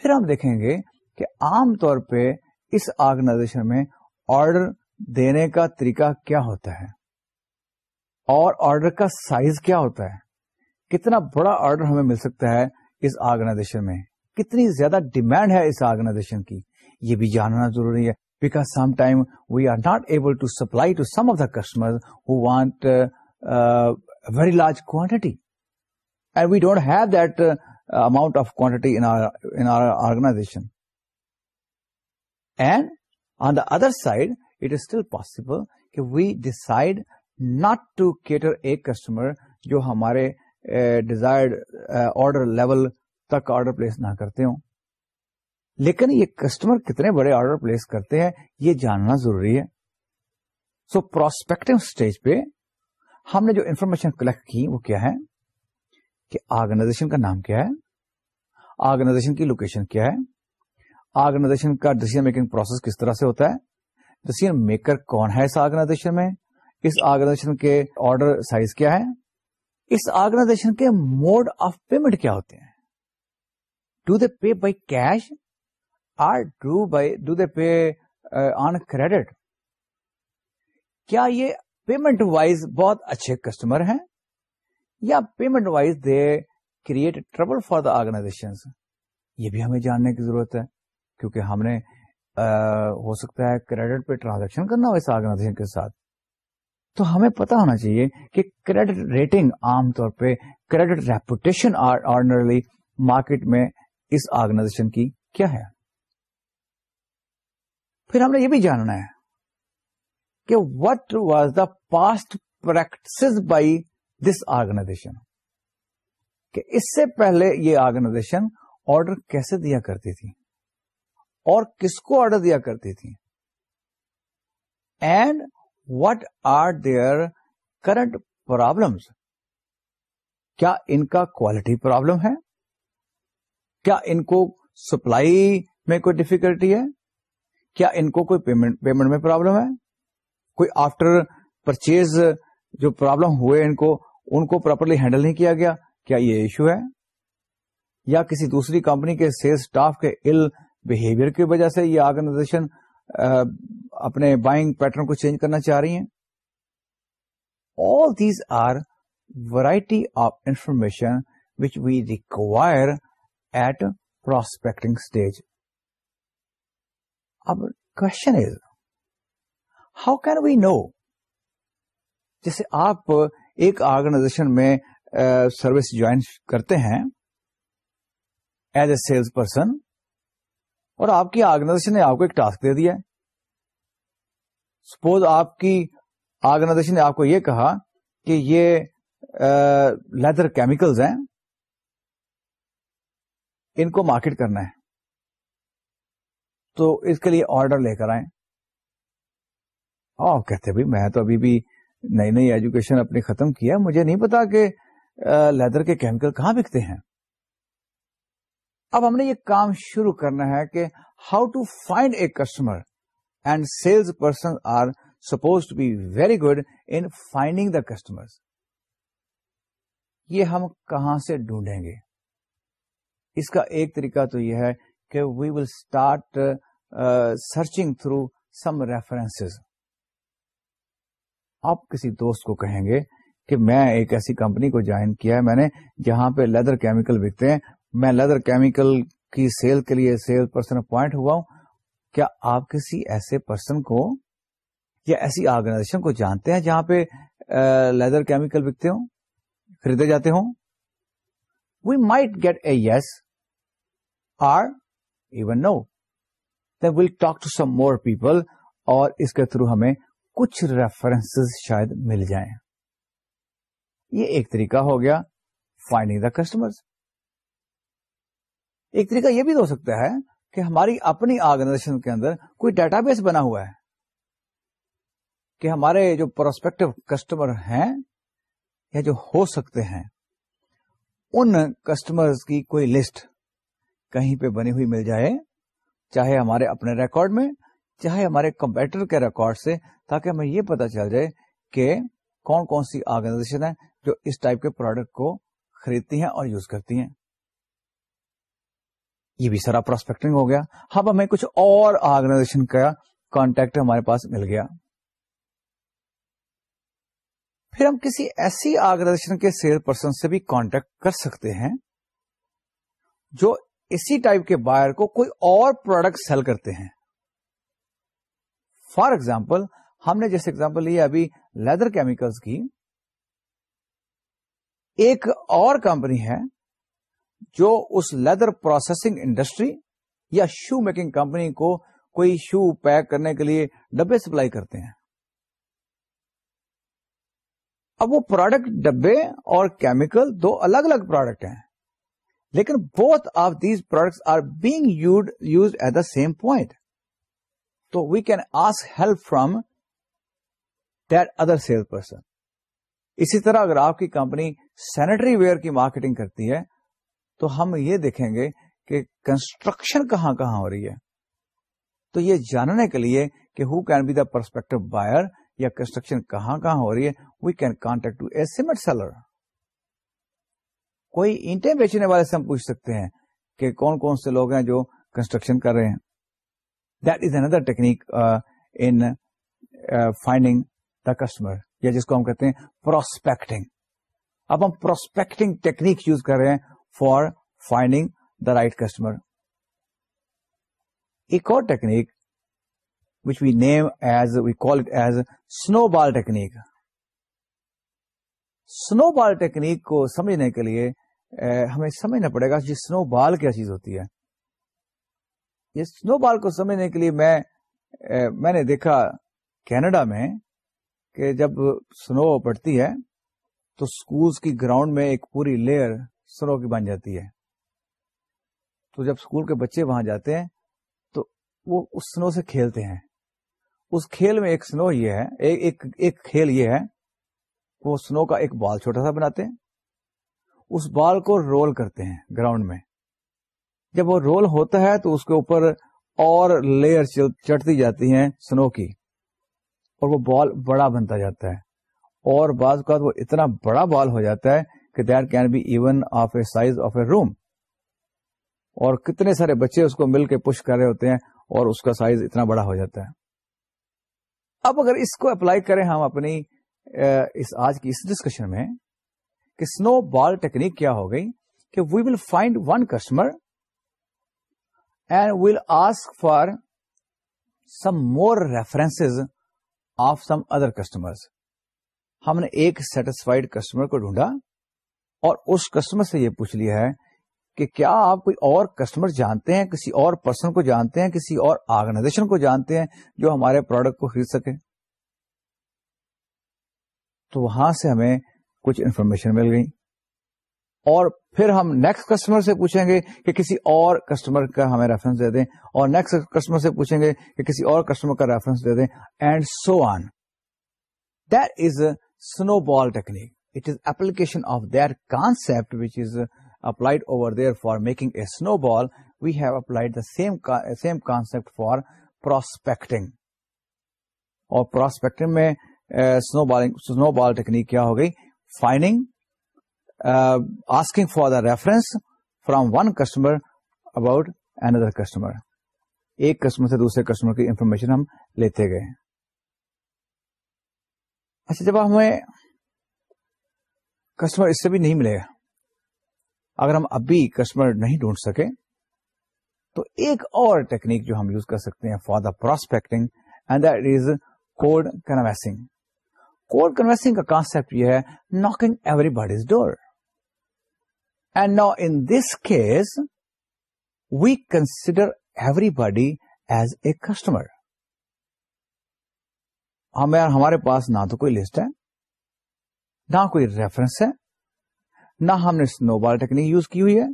پھر ہم دیکھیں گے کہ عام طور پہ اس آرگنائزیشن میں آرڈر دینے کا طریقہ کیا ہوتا ہے اور آرڈر کا سائز کیا ہوتا ہے کتنا بڑا آرڈر ہمیں مل سکتا ہے اس آرگنائزیشن میں کتنی زیادہ ڈیمانڈ ہے اس آرگنائزیشن کی یہ بھی جاننا ضروری ہے because some time we are not able to supply to some of the customer who want very large quantity and we don't have that amount of quantity organization and on the other side it still possible کہ we decide not to cater a customer جو ہمارے desired order level تک order place نہ کرتے ہوں لیکن یہ customer کتنے بڑے آرڈر پلیس کرتے ہیں یہ جاننا ضروری ہے سو پروسپیکٹو اسٹیج پہ ہم نے جو انفارمیشن کلیکٹ کی وہ کیا ہے کہ آرگنائزیشن کا نام کیا ہے آرگنائزیشن کی لوکیشن کیا ہے آرگنائزیشن کا ڈیسیزن میکنگ پروسیس کس طرح سے ہوتا ہے ڈیسیزن میکر کون ہے اس آرگنائزیشن میں اس آرگنائزیشن کے آرڈر سائز کیا ہے اس آرگنائزیشن کے موڈ آف پیمنٹ کیا ہوتے ہیں do they pay by cash or do by do they pay on credit کیا یہ پیمنٹ وائز بہت اچھے کسٹمر ہیں یا payment wise they create trouble for the organization یہ بھی ہمیں جاننے کی ضرورت ہے کیونکہ ہم نے ہو سکتا ہے کریڈٹ پہ ٹرانزیکشن کرنا ہو اس آرگنائزیشن کے ساتھ تو ہمیں پتا ہونا چاہیے کہ کریڈٹ ریٹنگ عام طور پہ کریڈٹ ریپوٹیشن آرڈنرلی مارکیٹ میں اس آرگنائزیشن کی کیا ہے پھر ہم نے یہ بھی جاننا ہے کہ what was the past practice by this organization کہ اس سے پہلے یہ آرگنائزیشن آرڈر کیسے دیا کرتی تھی اور کس کو آرڈر دیا کرتی تھی and what are their current problem کیا ان کا کوالٹی پرابلم ہے کیا ان کو سپلائی میں کوئی ڈفیکلٹی ہے کیا ان کو کوئی پیمنٹ میں پرابلم ہے کوئی آفٹر پرچیز جو پرابلم ہوئے ان کو ان کو پراپرلی ہینڈل نہیں کیا گیا کیا یہ ایشو ہے یا کسی دوسری کمپنی کے سیل اسٹاف کے ال بہیویئر کی وجہ سے یہ آرگنائزیشن اپنے بائنگ پیٹرن کو چینج کرنا چاہ رہی ہیں all these are variety of information which we require at prospecting stage اب question is how can we know جیسے آپ ایک آرگنائزیشن میں سروس جوائن کرتے ہیں ایز اے سیلس پرسن اور آپ کی آرگنائزیشن نے آپ کو ایک ٹاسک دے دیا سپوز آپ کی آرگنائزیشن نے آپ کو یہ کہا کہ یہ لیدر کیمیکلز ہیں ان کو مارکیٹ کرنا ہے تو اس کے لیے آرڈر لے کر آئے آپ کہتے بھائی میں تو ابھی بھی نئی نئی ایجوکیشن اپنی ختم کیا مجھے نہیں پتا کہ لیدر کے کیمیکل کہاں بکتے ہیں اب ہم نے یہ کام شروع کرنا ہے کہ how to find a customer and sales person are suppose to be very good in finding the customer یہ ہم کہاں سے ڈھونڈیں گے اس کا ایک طریقہ تو یہ ہے کہ we will start searching through some reference آپ کسی دوست کو کہیں گے کہ میں ایک ایسی کمپنی کو جوائن کیا ہے میں نے جہاں پہ لیدر کیمیکل بکتے ہیں میں لیدر کیمیکل کی سیل کے لیے سیل پرسن اپوائنٹ ہوا ہوں کیا آپ کسی ایسے پرسن کو یا ایسی آرگنائزیشن کو جانتے ہیں جہاں پہ لیدر کیمیکل بکتے ہوں خریدے جاتے ہوں we might get a yes or even no then we'll talk to some more people اور اس کے تھرو ہمیں کچھ ریفرنس شاید مل جائیں یہ ایک طریقہ ہو گیا فائنڈنگ دا کسٹمر ایک طریقہ یہ بھی ہو سکتا ہے کہ ہماری اپنی آرگنائزیشن کے اندر کوئی ڈیٹا بیس بنا ہوا ہے کہ ہمارے جو پروسپیکٹو کسٹمر ہیں یا جو ہو سکتے ہیں ان کسٹمر کی کوئی لسٹ کہیں پہ بنی ہوئی مل جائے چاہے ہمارے اپنے ریکارڈ میں چاہے ہمارے کمپیوٹر کے ریکارڈ سے تاکہ ہمیں یہ پتا چل جائے کہ کون کون سی آرگنائزیشن ہے جو اس ٹائپ کے پروڈکٹ کو خریدتی ہیں اور یوز کرتی ہیں یہ بھی سارا پروسپیکٹنگ ہو گیا ہاں، اب ہمیں کچھ اور آرگنائزیشن کا کانٹیکٹ ہمارے پاس مل گیا پھر ہم کسی ایسی آرگنائزیشن کے سیل پرسن سے بھی کانٹیکٹ کر سکتے ہیں جو اسی ٹائپ کے بائر کو کوئی اور پروڈکٹ سیل کرتے ہیں فار ایگزامپل ہم نے جیسے اگزامپل لی ابھی لیدر کیمیکلس کی ایک اور کمپنی ہے جو اس لیدر پروسیسنگ انڈسٹری یا شو میکنگ کمپنی کو کوئی شو پیک کرنے کے لیے ڈبے سپلائی کرتے ہیں اب وہ پروڈکٹ ڈبے اور کیمیکل دو الگ الگ پروڈکٹ ہیں لیکن both of these product are being used at the same point تو we can ask help from that other sale person اسی طرح اگر آپ کی کمپنی سینیٹری ویئر کی مارکیٹنگ کرتی ہے تو ہم یہ دیکھیں گے کہ کنسٹرکشن کہاں کہاں ہو رہی ہے تو یہ جاننے کے لیے کہ who can be the perspective buyer یا کنسٹرکشن کہاں کہاں ہو رہی ہے we can contact to a cement seller کوئی اینٹیں بیچنے والے سے ہم پوچھ سکتے ہیں کہ کون کون سے لوگ ہیں جو کنسٹرکشن کر رہے ہیں that is another technique in finding the customer یا جس کو ہم کہتے ہیں پروسپیکٹنگ اب ہم پروسپیکٹنگ ٹیکنیک یوز کر رہے ہیں for finding the right customer ایک اور technique we name as we call as snowball technique سنو بال ٹیکنیک کو سمجھنے کے لیے ہمیں سمجھنا پڑے گا یہ سنو بال کیا چیز ہوتی ہے یہ سنو بال کو سمجھنے کے لیے میں میں نے دیکھا کینیڈا میں کہ جب سنو پڑتی ہے تو اسکولس کی گراؤنڈ میں ایک پوری لیئر سنو کی بن جاتی ہے تو جب اسکول کے بچے وہاں جاتے ہیں تو وہ اس سنو سے کھیلتے ہیں اس کھیل میں ایک سنو یہ ہے ایک ایک, کھیل یہ ہے وہ سنو کا ایک بال چھوٹا سا بناتے ہیں اس بال کو رول کرتے ہیں گراؤنڈ میں جب وہ رول ہوتا ہے تو اس کے اوپر اور لیئر چڑھتی جاتی ہیں سنو کی اور وہ بال بڑا بنتا جاتا ہے اور بعض اوقات وہ اتنا بڑا بال ہو جاتا ہے کہ that can be even of a size of a room اور کتنے سارے بچے اس کو مل کے پش کر رہے ہوتے ہیں اور اس کا سائز اتنا بڑا ہو جاتا ہے اب اگر اس کو اپلائی کریں ہم اپنی اس آج کی اس ڈسکشن میں کہ سنو بال ٹیکنیک کیا ہو گئی کہ we will find one customer and will ask for some more reference of some other customer ہم نے ایک سیٹسفائڈ کسٹمر کو ڈھونڈا اور اس کسٹمر سے یہ پوچھ لیا ہے کہ کیا آپ کوئی اور کسٹمر جانتے ہیں کسی اور پرسن کو جانتے ہیں کسی اور آرگنائزیشن کو جانتے ہیں جو ہمارے پروڈکٹ کو خرید سکے تو وہاں سے ہمیں کچھ انفارمیشن مل گئی اور پھر ہم نیکسٹ کسٹمر سے پوچھیں گے کہ کسی اور کسٹمر کا ہمیں ریفرنس دے دیں اور نیکسٹ کسٹمر سے پوچھیں گے کہ کسی اور کسٹمر کا ریفرنس دے دیں and so on that is a snowball technique شن of the concept which is applied over there for making a snowball we have applied it farting میں asking for the reference from one customer about another customer ایک customer سے دوسرے customer کی information ہم لیتے گئے اچھا جب ہمیں کسٹمر اس سے بھی نہیں ملے گا اگر ہم ابھی کسٹمر نہیں ڈھونڈ سکے تو ایک اور ٹیکنیک جو ہم یوز کر سکتے ہیں for the prospecting and that is cold canvassing cold canvassing کا کانسپٹ یہ ہے knocking everybody door and نا in this case we consider everybody as a customer ہمارے پاس نہ تو کوئی لسٹ ہے نہ کوئی ریفرنس ہے نہ ہم نے سنو بال ٹیکنیک یوز کی ہوئی ہے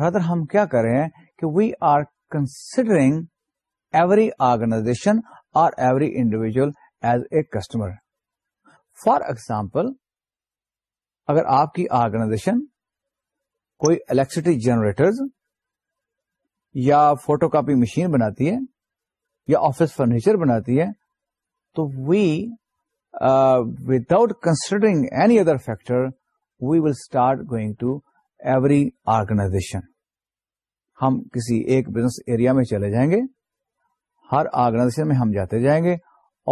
رادر ہم کیا کر رہے ہیں کہ we are considering every organisation or every individual as a customer for example اگر آپ کی آرگنائزیشن کوئی الیکٹریسٹی جنریٹر یا فوٹو کاپی مشین بناتی ہے یا آفس فرنیچر بناتی ہے تو we without considering any other factor we will start going to every organisation ہم کسی ایک بزنس ایریا میں چلے جائیں گے ہر آرگنائزیشن میں ہم جاتے جائیں گے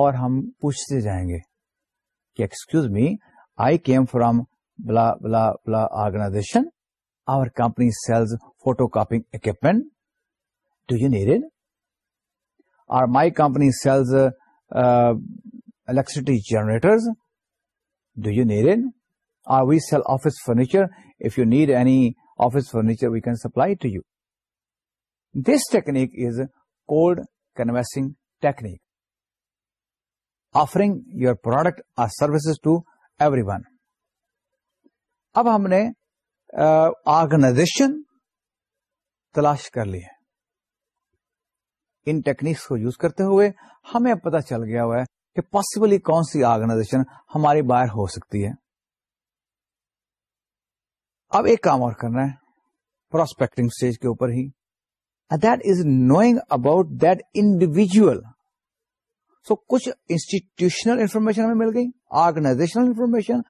اور ہم پوچھتے جائیں گے کہ excuse me I came from blah blah blah organisation our company sells photocopying equipment to you it are my company sells electricity generators? Do you need it? Or we sell office furniture. If you need any office furniture, we can supply it to you. This technique is cold canvassing technique. Offering your product or services to everyone. اب ہم نے organization تلاش کر لی ہے ان techniques کو use کرتے ہوئے ہمیں پتا چل گیا ہوا ہے کہ پاسبلی کون سی آرگنائزیشن ہماری باہر ہو سکتی ہے اب ایک کام اور کرنا ہے پروسپیکٹنگ اسٹیج کے اوپر ہی that is knowing about that individual so کچھ انسٹیٹیوشنل انفارمیشن ہمیں مل گئی آرگنائزیشنل انفارمیشن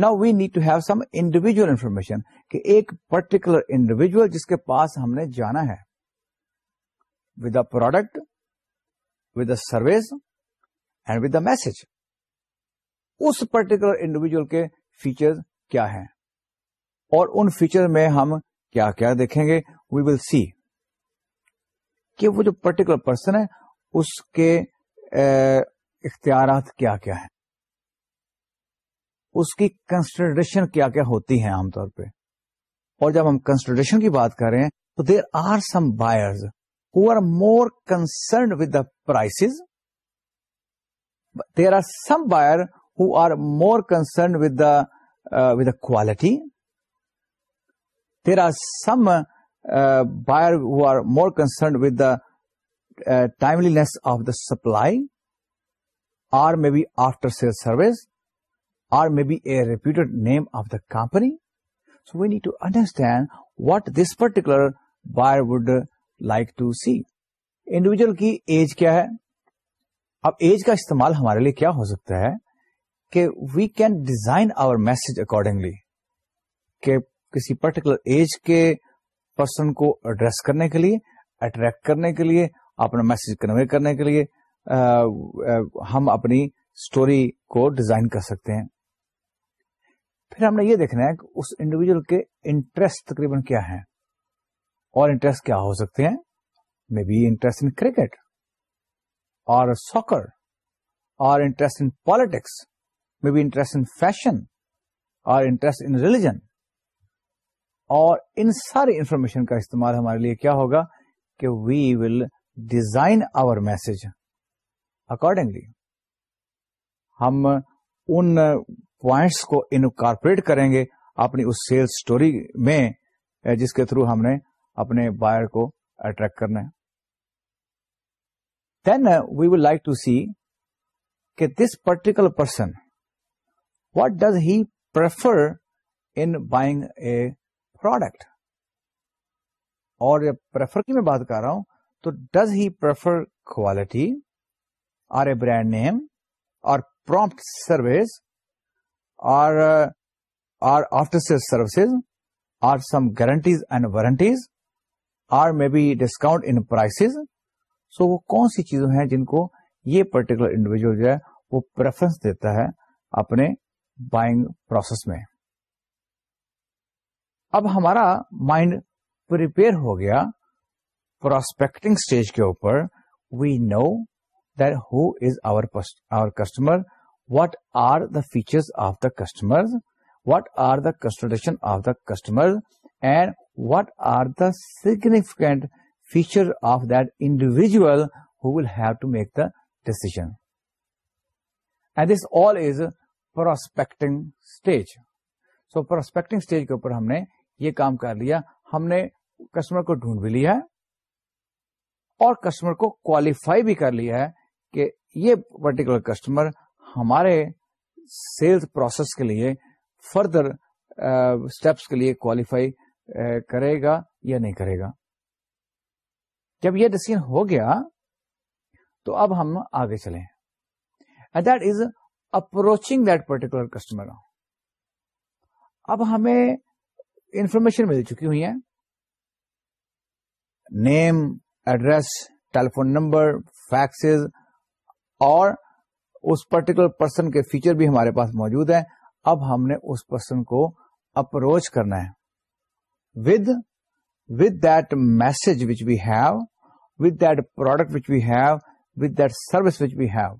نا we need to have some individual information کہ ایک پرٹیکولر انڈیویجل جس کے پاس ہم نے جانا ہے with a product with a service and with the message us particular individual کے فیچر کیا ہیں اور ان فیچر میں ہم کیا کیا دیکھیں گے وی ول سی کہ وہ جو پرٹیکولر پرسن ہے اس کے اختیارات کیا کیا ہیں اس کی کنسٹرڈیشن کیا کیا ہوتی ہیں عام طور پہ اور جب ہم کنسٹرڈیشن کی بات کر رہے ہیں تو there are some buyers who are more concerned with the prices there are some buyer who are more concerned with the with the quality there are some buyer were more concerned with the timeliness of the supply or may be after sale service or may be a reputed name of the company so we need to understand what this particular buyer would like to see individual کی age کیا ہے اب age کا استعمال ہمارے لیے کیا ہو سکتا ہے کہ we can design our message accordingly کہ کسی پرٹیکولر ایج کے پرسن کو ایڈریس کرنے کے لیے اٹریکٹ کرنے کے لیے اپنا میسج کنوے کرنے کے لیے ہم اپنی اسٹوری کو ڈیزائن کر سکتے ہیں پھر ہم نے یہ دیکھنا ہے کہ اس انڈیویجل کے انٹرسٹ تقریباً کیا ہے اور انٹرسٹ کیا ہو سکتے ہیں may be interest in cricket in politics, in politics in fashion or interest in religion اور ان ساری انفارمیشن کا استعمال ہمارے لیے کیا ہوگا کہ we will design our message accordingly ہم ان پوائنٹس کو انکارپوریٹ کریں گے اپنی اس سیل سٹوری میں جس کے تھرو ہم نے اپنے بائر کو اٹریکٹ کرنا ہے then we would like to see کے this particular person what does he prefer in buying a product اور پریفر کی میں بات کر رہا ہوں تو does he prefer quality or a brand name or prompt service or or after sale services or some guarantees and warranties or may be discount in prices so وہ کون سی چیزوں ہیں جن کو یہ پرٹیکولر انڈیویجل جو ہے وہ پرفرنس دیتا ہے اپنے بائنگ پروسیس میں اب ہمارا مائنڈ پر گیا اسٹیج کے اوپر we know that who is our our customer what are the feature of the customer what are the consultation of the customer and what are the significant feature of who will have to make the and this all is prospecting stage so prospecting stage کے اوپر ہم نے یہ کام کر لیا ہم نے customer کو ڈھونڈ بھی لیا ہے اور کسٹمر کو کوالیفائی بھی کر لیا ہے کہ یہ پرٹیکولر کسٹمر ہمارے سیلس پروسیس کے لیے فردر اسٹیپس uh, کے لیے کوالیفائی uh, کرے گا یا نہیں کرے گا جب یہ ڈسیزن ہو گیا تو اب ہم آگے چلے that is approaching that particular customer اب ہمیں انفارمیشن مل چکی ہوئی ہے name address telephone number fax اور اس پرٹیکولر پرسن کے فیچر بھی ہمارے پاس موجود ہے اب ہم نے اس پرسن کو اپروچ کرنا ہے with that product which we have, with that service which we have.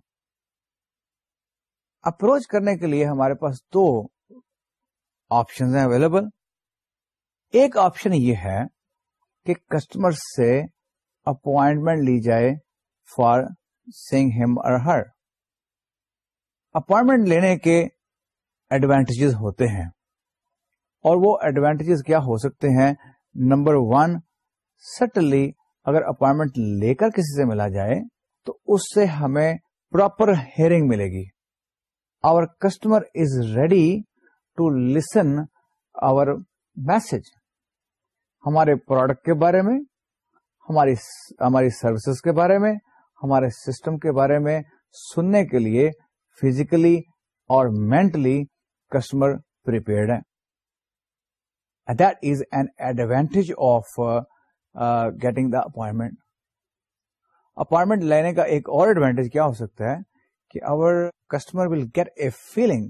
Approach کرنے کے لیے ہمارے پاس دو آپشن ہیں اویلیبل ایک آپشن یہ ہے کہ کسٹمر سے اپوائنٹمنٹ لی جائے فار ہم اور ہر اپوائنٹمنٹ لینے کے ایڈوانٹیجز ہوتے ہیں اور وہ ایڈوانٹیجز کیا ہو سکتے ہیں نمبر ون سٹلی اگر اپوائنٹمنٹ لے کر کسی سے ملا جائے تو اس سے ہمیں پراپر ہیئرنگ ملے گی our customer is ready to listen our message ہمارے پروڈکٹ کے بارے میں ہماری ہماری سروسز کے بارے میں ہمارے سسٹم کے بارے میں سننے کے لیے فزیکلی اور mentally customer that is an advantage of getting the appointment appointment لینے کا ایک اور ایڈوانٹیج کیا ہو سکتا ہے کہ our customer will get a feeling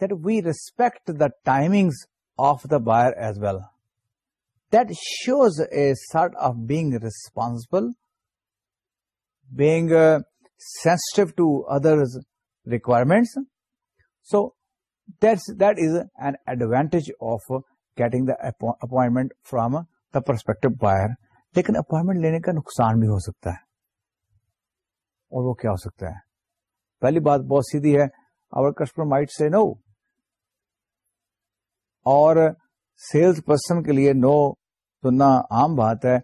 that we respect the timing of the buyer as well that shows a sort of being responsible being sensitive to other requirements so that that is an advantage of getting the appointment from prospective buyer لیکن appointment لینے کا نقصان بھی ہو سکتا ہے اور وہ کیا ہو سکتا ہے پہلی بات بہت سیدھی ہے our customer might say no اور سیلس پرسن کے لیے نو سننا عام بات ہے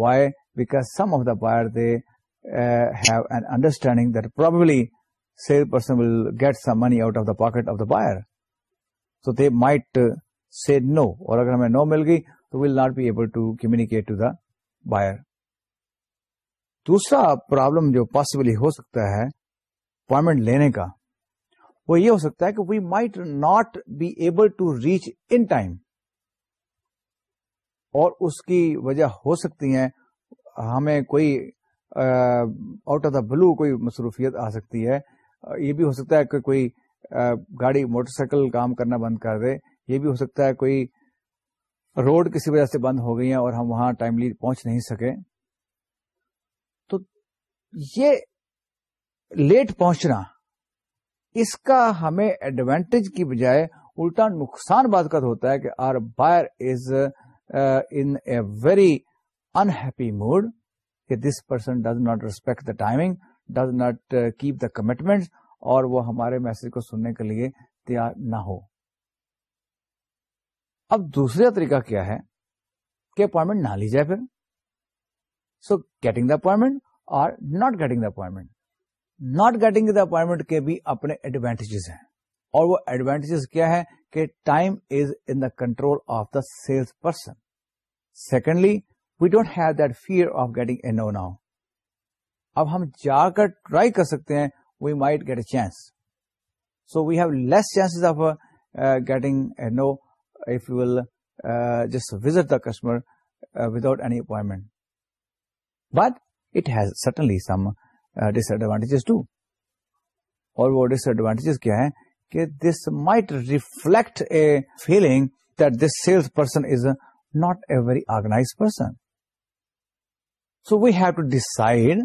why back some of the buyer they have an understanding that probably sale person will get some money out of the pocket of the buyer so they might say no اور اگر ہمیں نو مل گئی تو will not be able to communicate to the buyer دوسرا problem جو possibly ہو سکتا ہے اپوائنٹمنٹ لینے کا وہ یہ ہو سکتا ہے کہ we might not be able to reach in time اور اس کی وجہ ہو سکتی ہے ہمیں کوئی آؤٹ آف دا بلو کوئی مصروفیت آ سکتی ہے یہ بھی ہو سکتا ہے کہ کوئی گاڑی موٹر سائیکل کام کرنا بند کر دے یہ بھی ہو سکتا ہے کوئی روڈ کسی وجہ سے بند ہو گئی ہیں اور ہم وہاں ٹائملی پہنچ نہیں سکے تو یہ لیٹ پہنچنا اس کا ہمیں ایڈوانٹیج کی بجائے الٹا نقصان بات ہوتا ہے کہ our buyer is in very unhappy mood کہ this person does not respect the timing does not keep the commitment اور وہ ہمارے میسج کو سننے کے لیے تیار نہ ہو اب دوسرا طریقہ کیا ہے کہ اپوائنٹمنٹ نہ لی جائے پھر so getting the appointment or not getting the appointment not getting the appointment کے بھی اپنے ایڈوانٹیجز ہیں اور وہ ایڈوانٹیجز کیا ہے کہ time is in the control of the sales person secondly we don't have that fear of getting a no now اب ہم جا کر ٹرائی کر سکتے ہیں we might get a chance so we have less chance of getting a no just visit the customer without appointment but it has advantage too اور وہ disadvantages کیا ہے کہ this might reflect a feeling that this sales person is not a very organise person so we have to decide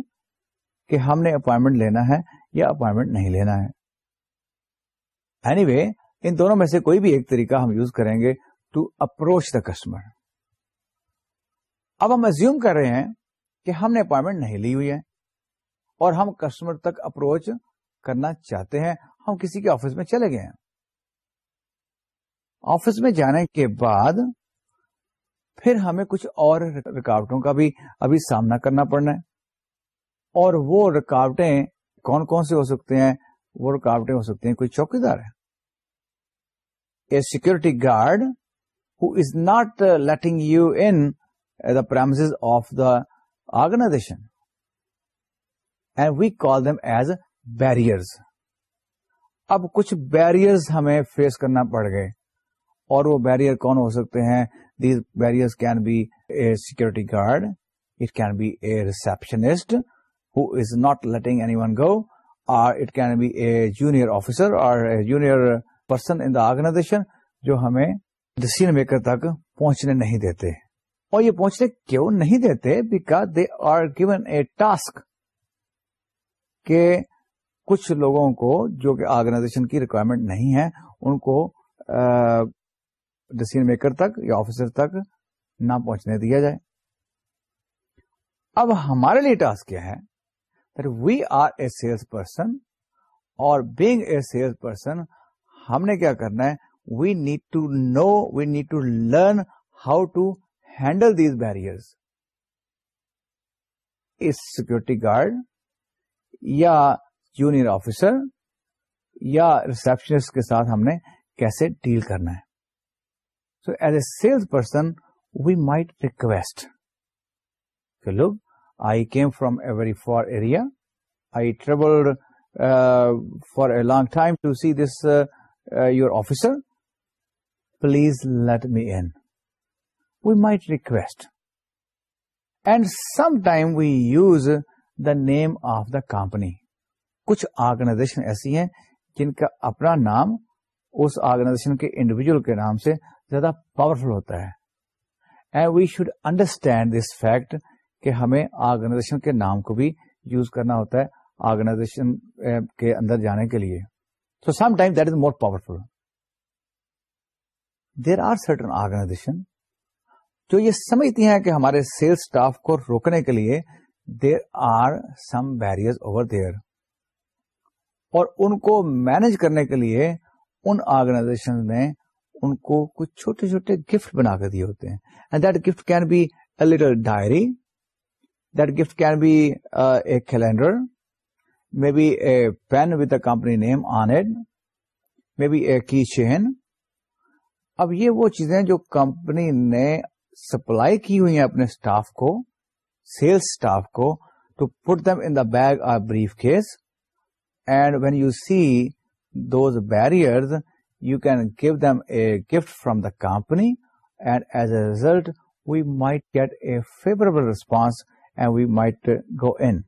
کہ ہم نے appointment لینا ہے یا اپوائنٹمنٹ نہیں لینا ہے اینی وے ان دونوں میں سے کوئی بھی ایک طریقہ ہم یوز کریں گے ٹو اپروچ دا کسٹمر اب ہم ایزیوم کر رہے ہیں کہ ہم نے اپوائنٹمنٹ نہیں لی ہوئی ہے اور ہم کسٹمر تک اپروچ کرنا چاہتے ہیں ہم کسی کے آفس میں چلے گئے ہیں آفس میں جانے کے بعد پھر ہمیں کچھ اور رکاوٹوں کا بھی ابھی سامنا کرنا پڑنا ہے اور وہ رکاوٹیں کون کون سے ہو سکتے ہیں وہ رکاوٹیں ہو سکتے ہیں کوئی چوکیدار ہے security guard who is not letting you in the premises of the organisation and we call them as barrier اب کچھ بیرئرس ہمیں فیس کرنا پڑ گئے اور وہ بیرئر کون ہو سکتے ہیں these barrier can be a security guard it can be a receptionist who is not letting anyone go or it can be a junior officer or junior person in the organisation جو ہمیں decision maker تک پہنچنے نہیں دیتے اور یہ پہنچنے کیوں نہیں دیتے because they are given a task کہ کچھ لوگوں کو جو کہ آرگنائزیشن کی ریکوائرمنٹ نہیں ہے ان کو ڈسیزن میکر تک یا آفیسر تک نہ پہنچنے دیا جائے اب ہمارے لیے ٹاسک کیا ہے we are a sales person اور بینگ اے سیلس پرسن ہم نے کیا کرنا ہے we need to know we need to learn how to handle these barrier us security guard یا جونیئر آفیسر یا ریسپشنسٹ کے ساتھ ہم نے کیسے ڈیل کرنا ہے so as a sales person we might request کہ لوگ I came from very far area I travel for a long time to see this your officer please let me and we might request and some time we use the name of the company کچھ organization ایسی ہیں جن کا اپنا نام اس organization کے individual کے نام سے زیادہ پاورفل ہوتا ہے and we should understand this fact کہ ہمیں آرگنائزیشن کے نام کو بھی یوز کرنا ہوتا ہے آرگنائزیشن کے اندر جانے کے لیے So sometimes that is more powerful. There are certain organisation جو یہ سمجھتی ہیں کہ ہمارے سیلس اسٹاف کو روکنے کے لیے there are some barrier over there اور ان کو مینج کرنے کے لیے ان آرگنائزیشن نے ان کو کچھ چھوٹے چھوٹے گفٹ بنا کے دیے ہوتے ہیں and that gift can be a little diary that gift can be a calendar may be a pen a company name on it may be a key chain اب یہ وہ چیزیں جو کمپنی نے سپلائی کی ہوئی ہیں اپنے اسٹاف کو سیلس اسٹاف کو to put them in the bag briefcase and when you see those barriers you can give them a gift from the company and as a result we might get a favourable response and we might go in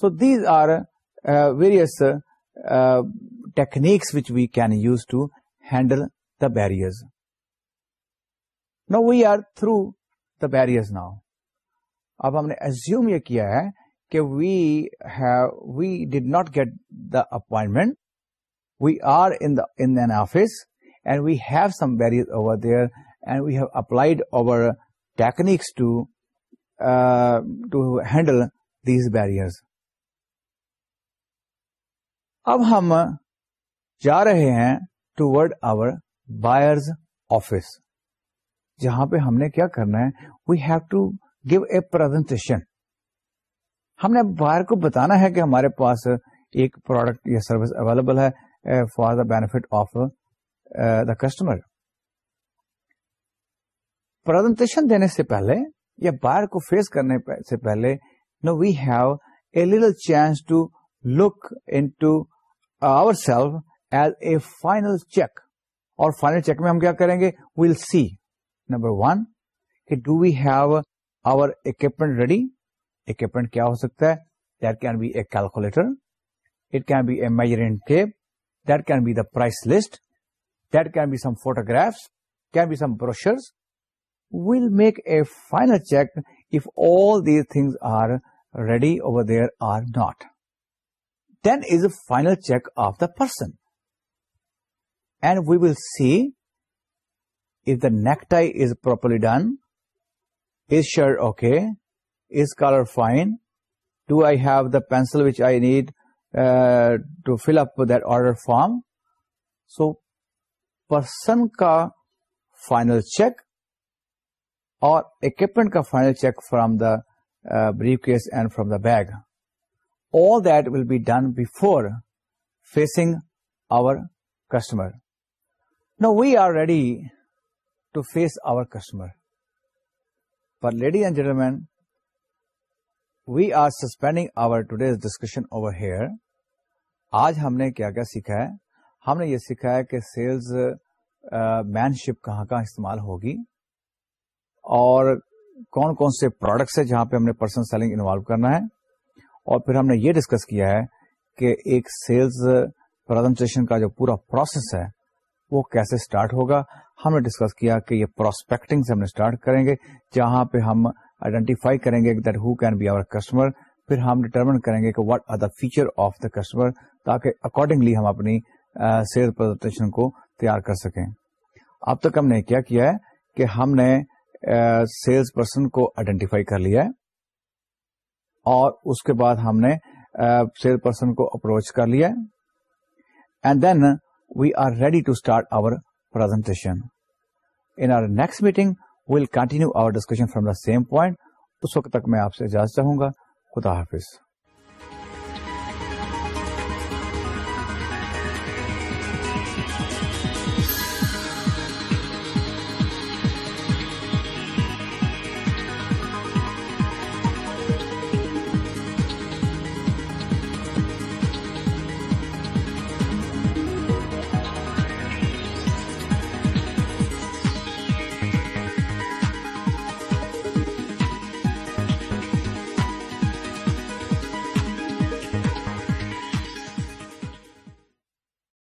so these are various techniques which we can use to handle the barriers no we are through the barriers now اب ہم نے assume یہ کیا ہے کہ we have we did not get the appointment we are in an office and we have some barrier over there and we have applied over techniques to to handle these barriers اب ہم جا رہے ہیں toward our buyers office جہاں پہ ہم نے کیا کرنا ہے we have to give a presentation ہم نے بائر کو بتانا ہے کہ ہمارے پاس ایک پروڈکٹ یا سروس اویلیبل ہے for the benefit of the customer presentation دینے سے پہلے یا بائر کو فیس کرنے سے پہلے now we have a little chance to look in our self as a final check اور فائنل چیک میں ہم کیا کریں گے ویل سی نمبر ون کہ do we have our equipment ready equipment کیا ہو سکتا ہے that can be a calculator it can be a measuring tape that can be the price list that can be some photographs can be some brochures well make a final check if all these things are ready over there or not then is a final check of the person and we will see if the necktie is properly done is shirt okay is collar fine do I have the pencil which I need to fill up that order form so person کا final check اور equipment کا final check from the briefcase and from the bag that will be done before facing our customer. Now we are ready to face our customer. But ladies and gentlemen, we are suspending our today's discussion over here. آج ہم نے کیا کیا سیکھا ہے ہم نے یہ سیکھا ہے کہ سیلز مین شپ کہاں کہاں استعمال ہوگی اور کون کون سے پروڈکٹس ہے جہاں پہ ہم نے پرسن سیلنگ انوالو کرنا ہے اور پھر ہم نے یہ ڈسکس کیا ہے کہ ایک سیلز پرزنٹیشن کا جو پورا پروسیس ہے وہ کیسے اسٹارٹ ہوگا ہم نے ڈسکس کیا کہ یہ پروسپیکٹنگ سے ہم نے اسٹارٹ کریں گے جہاں پہ ہم آئیڈینٹیفائی کریں گے that who can be our customer پھر ہم ڈیٹرمن کریں گے کہ what are the feature of the customer تاکہ اکارڈنگلی ہم اپنی سیل پرزنٹیشن کو تیار کر سکیں اب تک ہم نے کیا کیا ہے کہ ہم نے سیلز پرسن کو آئیڈینٹیفائی کر لیا ہے اور اس کے بعد ہم نے سیل پرسن کو اپروچ کر لیا and then we are ready to start our presentation in our next meeting will continue our discussion from the same point اس وقت تک میں آپ سے اجازت چاہوں گا خدا حافظ